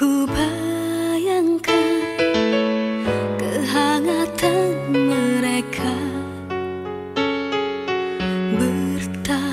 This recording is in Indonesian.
Ku bayangkan kehangatan mereka. Bertahan